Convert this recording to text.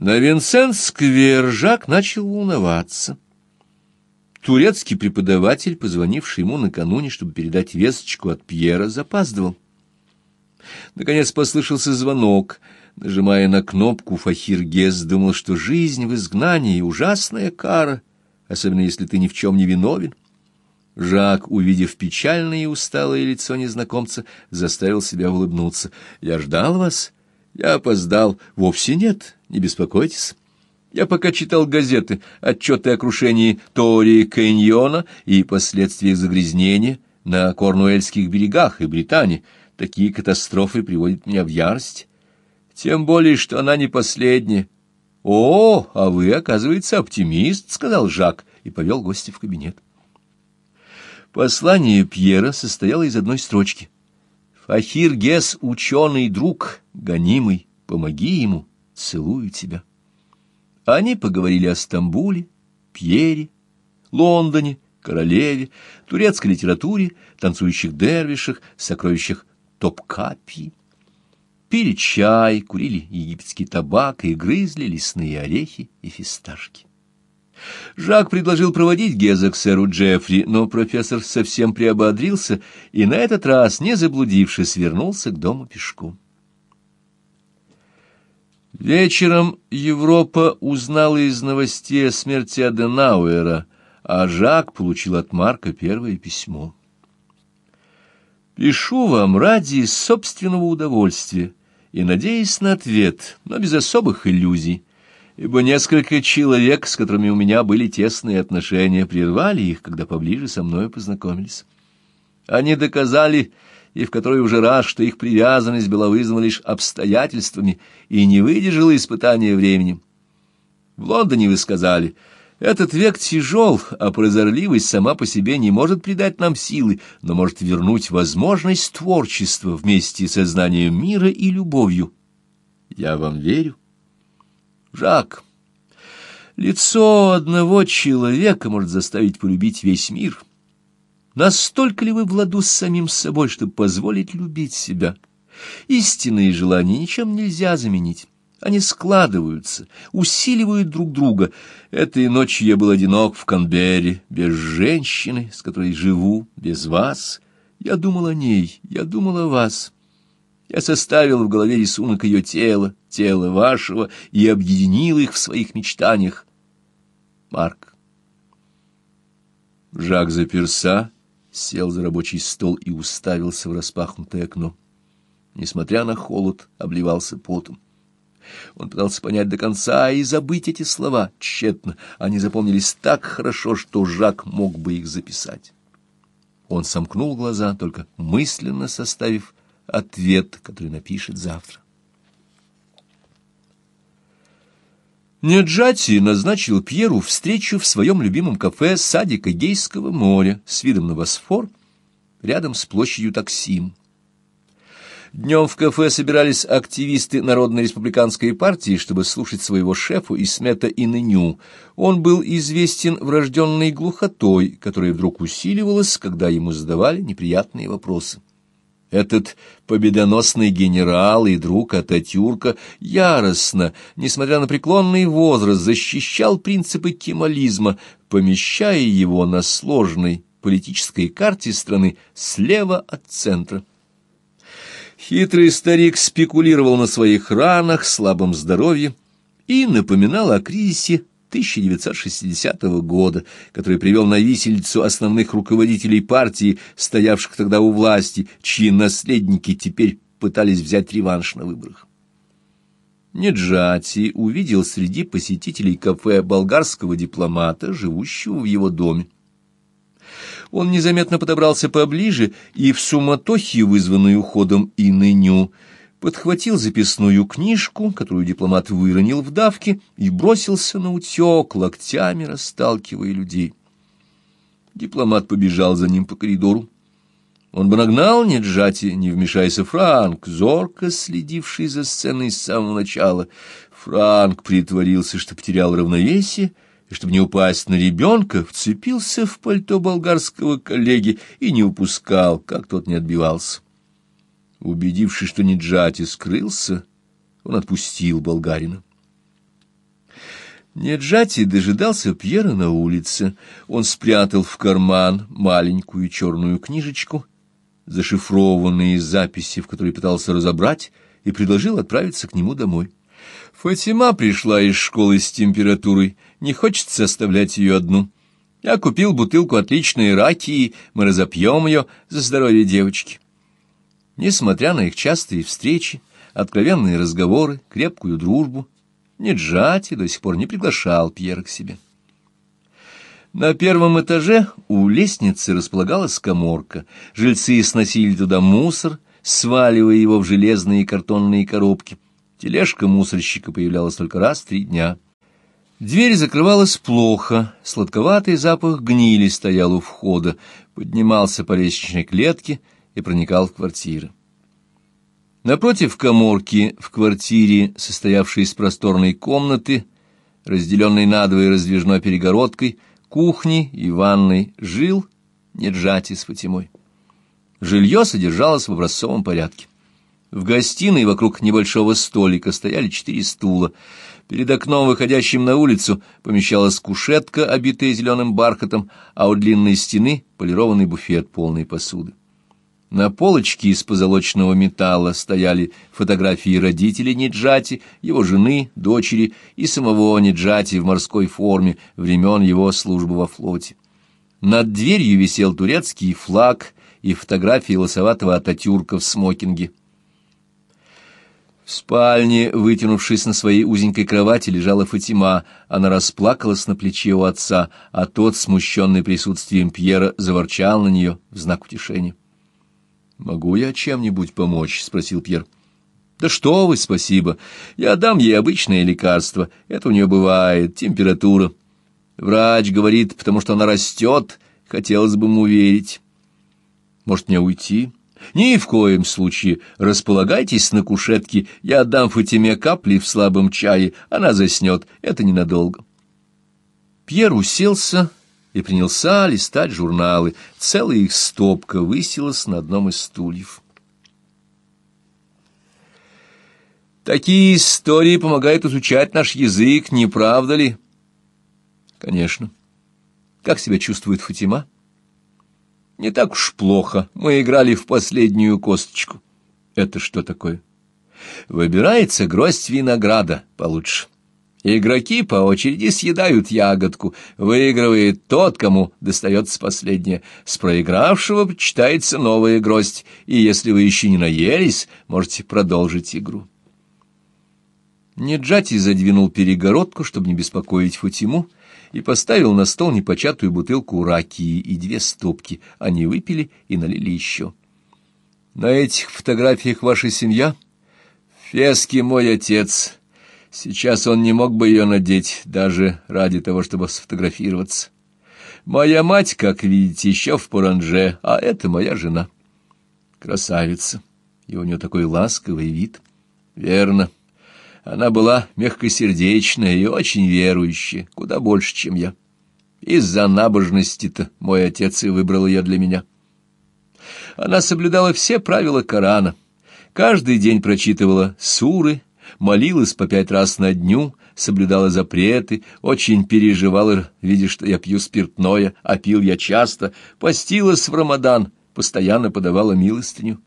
На Винсент-сквер Жак начал волноваться. Турецкий преподаватель, позвонивший ему накануне, чтобы передать весточку от Пьера, запаздывал. Наконец послышался звонок. Нажимая на кнопку, Фахир Гес думал, что жизнь в изгнании — ужасная кара, особенно если ты ни в чем не виновен. Жак, увидев печальное и усталое лицо незнакомца, заставил себя улыбнуться. «Я ждал вас. Я опоздал. Вовсе нет. Не беспокойтесь». Я пока читал газеты, отчеты о крушении Тори Каньона и последствиях загрязнения на Корнуэльских берегах и Британии. Такие катастрофы приводят меня в ярость. Тем более, что она не последняя. — О, а вы, оказывается, оптимист, — сказал Жак и повел гостя в кабинет. Послание Пьера состояло из одной строчки. «Фахир Гес, ученый друг, гонимый, помоги ему, целую тебя». Они поговорили о Стамбуле, Пьере, Лондоне, королеве, турецкой литературе, танцующих дервишах, сокровищах Топкапи. Пили чай, курили египетский табак и грызли лесные орехи и фисташки. Жак предложил проводить Геза к сэру Джеффри, но профессор совсем приободрился и на этот раз, не заблудившись, вернулся к дому пешком. Вечером Европа узнала из новостей о смерти Аденауэра, а Жак получил от Марка первое письмо. «Пишу вам ради собственного удовольствия и надеясь на ответ, но без особых иллюзий» ибо несколько человек, с которыми у меня были тесные отношения, прервали их, когда поближе со мной познакомились. Они доказали, и в которой уже раз, что их привязанность была вызвана лишь обстоятельствами и не выдержала испытания временем. В Лондоне вы сказали, этот век тяжел, а прозорливость сама по себе не может придать нам силы, но может вернуть возможность творчества вместе со знанием мира и любовью. Я вам верю. Жак, лицо одного человека может заставить полюбить весь мир. Настолько ли вы в ладу с самим собой, чтобы позволить любить себя? Истинные желания ничем нельзя заменить. Они складываются, усиливают друг друга. Этой ночью я был одинок в Канберре, без женщины, с которой живу, без вас. Я думал о ней, я думал о вас. Я составил в голове рисунок ее тела, тела вашего, и объединил их в своих мечтаниях. Марк. Жак заперся, сел за рабочий стол и уставился в распахнутое окно. Несмотря на холод, обливался потом. Он пытался понять до конца и забыть эти слова. Тщетно. Они запомнились так хорошо, что Жак мог бы их записать. Он сомкнул глаза, только мысленно составив ответ, который напишет завтра. Неджати назначил Пьеру встречу в своем любимом кафе садика Гейского моря с видом на Босфор рядом с площадью Таксим. Днем в кафе собирались активисты Народной республиканской партии, чтобы слушать своего шефа Исмета Иныню. Он был известен врожденной глухотой, которая вдруг усиливалась, когда ему задавали неприятные вопросы. Этот победоносный генерал и друг Ататюрка яростно, несмотря на преклонный возраст, защищал принципы кемализма, помещая его на сложной политической карте страны слева от центра. Хитрый старик спекулировал на своих ранах, слабом здоровье и напоминал о кризисе 1960 года, который привел на висельцу основных руководителей партии, стоявших тогда у власти, чьи наследники теперь пытались взять реванш на выборах. Неджати увидел среди посетителей кафе болгарского дипломата, живущего в его доме. Он незаметно подобрался поближе и в суматохе, вызванной уходом и ныню, подхватил записную книжку, которую дипломат выронил в давке, и бросился на утек, локтями расталкивая людей. Дипломат побежал за ним по коридору. Он бы нагнал Неджати, не вмешаясь Франк, зорко следивший за сценой с самого начала. Франк притворился, что потерял равновесие, и, чтобы не упасть на ребенка, вцепился в пальто болгарского коллеги и не упускал, как тот не отбивался. Убедившись, что Неджати скрылся, он отпустил болгарина. Неджати дожидался Пьера на улице. Он спрятал в карман маленькую черную книжечку, зашифрованные записи, в которые пытался разобрать, и предложил отправиться к нему домой. Фатима пришла из школы с температурой, не хочется оставлять ее одну. Я купил бутылку отличной ракии, мы разопьем ее за здоровье девочки. Несмотря на их частые встречи, откровенные разговоры, крепкую дружбу, Неджати до сих пор не приглашал Пьера к себе. На первом этаже у лестницы располагалась коморка. Жильцы сносили туда мусор, сваливая его в железные и картонные коробки. Тележка мусорщика появлялась только раз в три дня. Дверь закрывалась плохо, сладковатый запах гнили стоял у входа, поднимался по лестничной клетке и проникал в квартиру. Напротив коморки в квартире, состоявшей из просторной комнаты, разделенной надвое раздвижной перегородкой, кухни и ванной, жил Неджати с Фатимой. Жилье содержалось в образцовом порядке. В гостиной вокруг небольшого столика стояли четыре стула. Перед окном, выходящим на улицу, помещалась кушетка, обитая зеленым бархатом, а у длинной стены — полированный буфет полной посуды. На полочке из позолоченного металла стояли фотографии родителей Ниджати, его жены, дочери и самого Ниджати в морской форме времен его службы во флоте. Над дверью висел турецкий флаг и фотографии лосоватого Ататюрка в смокинге. В спальне, вытянувшись на своей узенькой кровати, лежала Фатима. Она расплакалась на плече у отца, а тот, смущенный присутствием Пьера, заворчал на нее в знак утешения. «Могу я чем-нибудь помочь?» — спросил Пьер. «Да что вы, спасибо. Я дам ей обычное лекарство. Это у нее бывает, температура. Врач говорит, потому что она растет. Хотелось бы ему верить. Может, мне уйти?» «Ни в коем случае. Располагайтесь на кушетке. Я отдам Фатиме капли в слабом чае. Она заснет. Это ненадолго». Пьер уселся и принялся листать журналы. Целая их стопка высилась на одном из стульев. Такие истории помогают изучать наш язык, не правда ли? Конечно. Как себя чувствует Фатима? Не так уж плохо. Мы играли в последнюю косточку. Это что такое? Выбирается гроздь винограда получше. Игроки по очереди съедают ягодку, выигрывает тот, кому достается последняя. С проигравшего почитается новая гроздь, и если вы еще не наелись, можете продолжить игру. Неджати задвинул перегородку, чтобы не беспокоить Фатиму, и поставил на стол непочатую бутылку ракии и две стопки. Они выпили и налили еще. «На этих фотографиях ваша семья?» «Фески мой отец», Сейчас он не мог бы ее надеть, даже ради того, чтобы сфотографироваться. Моя мать, как видите, еще в Паранже, а это моя жена. Красавица, и у нее такой ласковый вид. Верно. Она была мягкосердечная и очень верующая, куда больше, чем я. Из-за набожности-то мой отец и выбрал ее для меня. Она соблюдала все правила Корана, каждый день прочитывала суры, молилась по пять раз на дню, соблюдала запреты, очень переживала, видя, что я пью спиртное, а пил я часто, постилась в Рамадан, постоянно подавала милостыню.